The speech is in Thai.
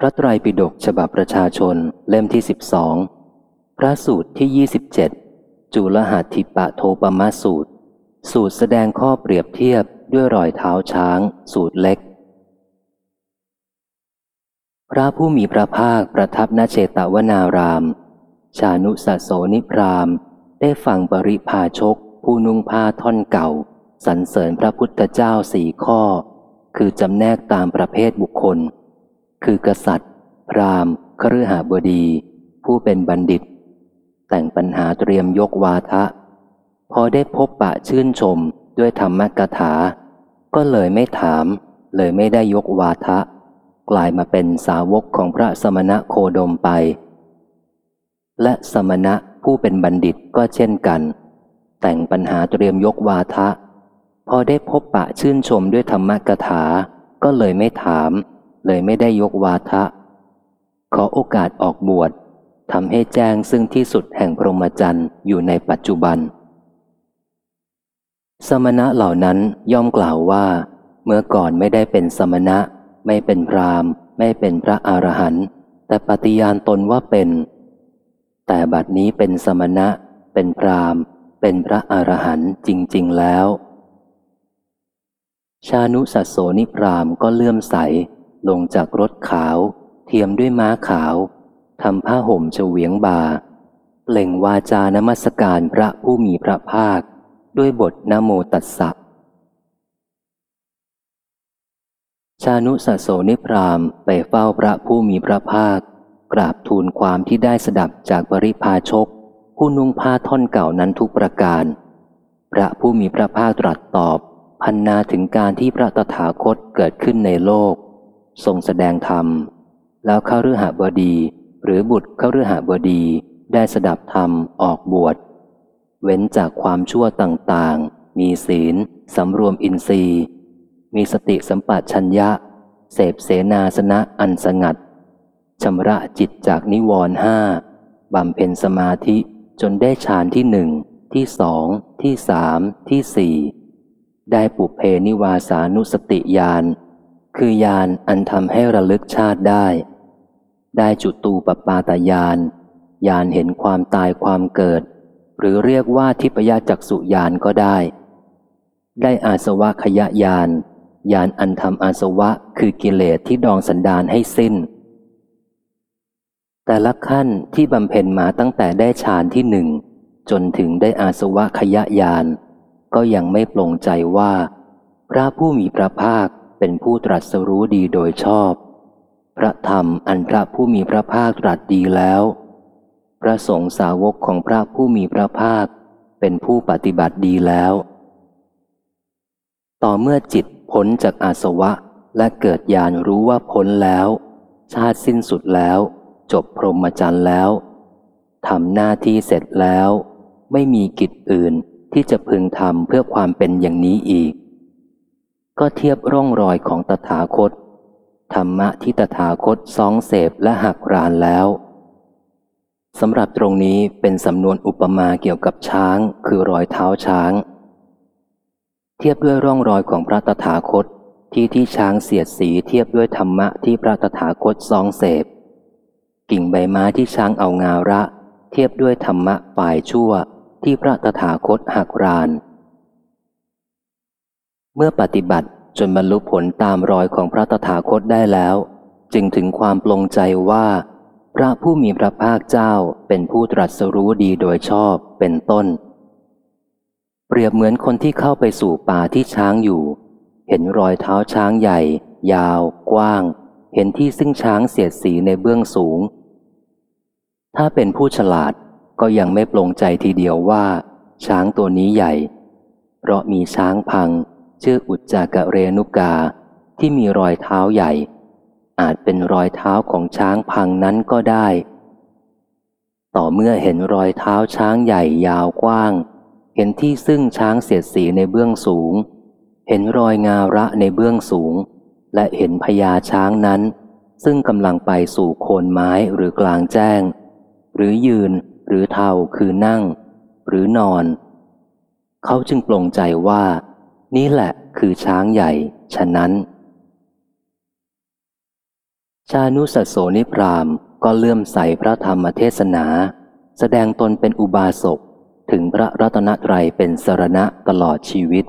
พระไตรปิฎกฉบับประชาชนเล่มที่สิบสองพระสูตรที่ยี่สิบเจ็ดจุลหัตถิปะโทปมาสูตร สูตรแสดงข้อเปรียบเทียบด้วยรอยเท้าช้าง สูตรเล็ก พระผู้มีพระภาคประทับณเชตวนาราม ชานุสโสนิพรามได้ฟังปริพาชก ผู้นุ่งผ้าท่อนเก่า สรรเสริญพระพุทธเจ้าสี่ข้อ คือจำแนกตามประเภทบุคคล คือกษัตริย์ พราหมณ์คฤหาบดี ผู้เป็นบัณฑิต แต่งปัญหาเตรียมยกวาทะ พอได้พบปะชื่นชมด้วยธรรมกถา ก็เลยไม่ถาม เลยไม่ได้ยกวาทะ กลายมาเป็นสาวกของพระสมณะโคดมไป และสมณะผู้เป็นบัณฑิตก็เช่นกัน แต่งปัญหาเตรียมยกวาทะ พอได้พบปะชื่นชมด้วยธรรมกถา ก็เลยไม่ถาม เลยไม่ได้ยกวาทะ ขอโอกาสออกบวชทำให้แจ้งซึ่งที่สุดแห่งพรหมจรรย์อยู่ในปัจจุบัน สมณะเหล่านั้นย่อมกล่าวว่า เมื่อก่อนไม่ได้เป็นสมณะ ไม่เป็นพรามไม่เป็นพระอรหันต์แต่ปฏิญาณตนว่าเป็น แต่บัดนี้เป็นสมณะ เป็นพรามเป็นพระอรหันต์จริง ๆ แล้ว ชานุสัสโสนิพรามก็เลื่อมใส ลงจากรถขาว เทียมด้วยม้าขาวทำผ้าห่มเฉวียงบาเปล่งวาจานมัสการพระผู้มีพระภาค ด้วยบทนโมตัสสะชานุสัสโสนิพรามไปเฝ้าพระผู้มีพระภาค กราบทูลความที่ได้สดับจากปริพาชก ผู้นุ่งผ้าท่อนเก่านั้นทุกประการ พระผู้มีพระภาคตรัสตอบ พันนาถึงการที่พระตถาคตเกิดขึ้นในโลก ทรงแสดงธรรม แล้วเข้าฤหบดี หรือบุตรเข้าฤหบดีได้สดับธรรมออกบวช เว้นจากความชั่วต่างๆ มีศีลสำรวมอินทรีย์ มีสติสัมปชัญญะ เสพเสนาสนะอันสงัดชำระจิตจากนิวรณ์ห้าบำเพ็ญสมาธิจนได้ฌานที่หนึ่งที่สองที่สามที่สี่ได้ปุเพนิวาสานุสติญาณ คือญาณอันทำให้ระลึกชาติได้ ได้จุตูปปาตญาณญาณเห็นความตายความเกิด หรือเรียกว่าทิพยจักสุญาณก็ได้ ได้อาสวะขยะญาณญาณอันทำอาสวะคือกิเลสที่ดองสันดานให้สิ้น แต่ละขั้นที่บำเพ็ญมาตั้งแต่ได้ฌานที่หนึ่ง จนถึงได้อาสวะขยะญาณก็ยังไม่ปลงใจว่า พระผู้มีพระภาค เป็นผู้ตรัสรู้ดีโดยชอบ พระธรรมอันพระผู้มีพระภาคตรัสดีแล้ว พระสงฆ์สาวกของพระผู้มีพระภาค เป็นผู้ปฏิบัติดีแล้ว ต่อเมื่อจิตพ้นจากอาสวะและเกิดญาณรู้ว่าพ้นแล้ว ชาติสิ้นสุดแล้ว จบพรหมจรรย์แล้วทำหน้าที่เสร็จแล้ว ไม่มีกิจอื่นที่จะพึงทำเพื่อความเป็นอย่างนี้อีก ก็เทียบร่องรอยของตถาคต ธรรมะที่ตถาคตซองเสพและหักรานแล้วสำหรับตรงนี้เป็นสำนวนอุปมาเกี่ยวกับช้าง คือรอยเท้าช้าง เทียบด้วยร่องรอยของพระตถาคตที่ที่ช้างเสียดสีเทียบด้วยธรรมะที่พระตถาคตซองเสพ กิ่งใบไม้ที่ช้างเอางาระ เทียบด้วยธรรมะฝ่ายชั่วที่พระตถาคตหักราน เมื่อปฏิบัติจนบรรลุผลตามรอยของพระตถาคตได้แล้ว จึงถึงความปลงใจว่า พระผู้มีพระภาคเจ้าเป็นผู้ตรัสรู้ดีโดยชอบเป็นต้น เปรียบเหมือนคนที่เข้าไปสู่ป่าที่ช้างอยู่ เห็นรอยเท้าช้างใหญ่ ยาว กว้าง เห็นที่ซึ่งช้างเสียดสีในเบื้องสูง ถ้าเป็นผู้ฉลาดก็ยังไม่ปลงใจทีเดียวว่า ช้างตัวนี้ใหญ่ เพราะมีช้างพัง ชื่ออุจจากะเรนุกาที่มีรอยเท้าใหญ่ อาจเป็นรอยเท้าของช้างพังนั้นก็ได้ ต่อเมื่อเห็นรอยเท้าช้างใหญ่ยาวกว้าง เห็นที่ซึ่งช้างเสียดสีในเบื้องสูง เห็นรอยงาระในเบื้องสูง และเห็นพญาช้างนั้น ซึ่งกำลังไปสู่โคนไม้หรือกลางแจ้ง หรือยืนหรือเทาคือนั่ง หรือนอน เขาจึงปลงใจว่า นี่แหละคือช้างใหญ่ ฉะนั้น ชานุสโสนิพรามก็เลื่อมใสพระธรรมเทศนา แสดงตนเป็นอุบาสกถึงพระรัตนตรัยเป็นสรณะตลอดชีวิต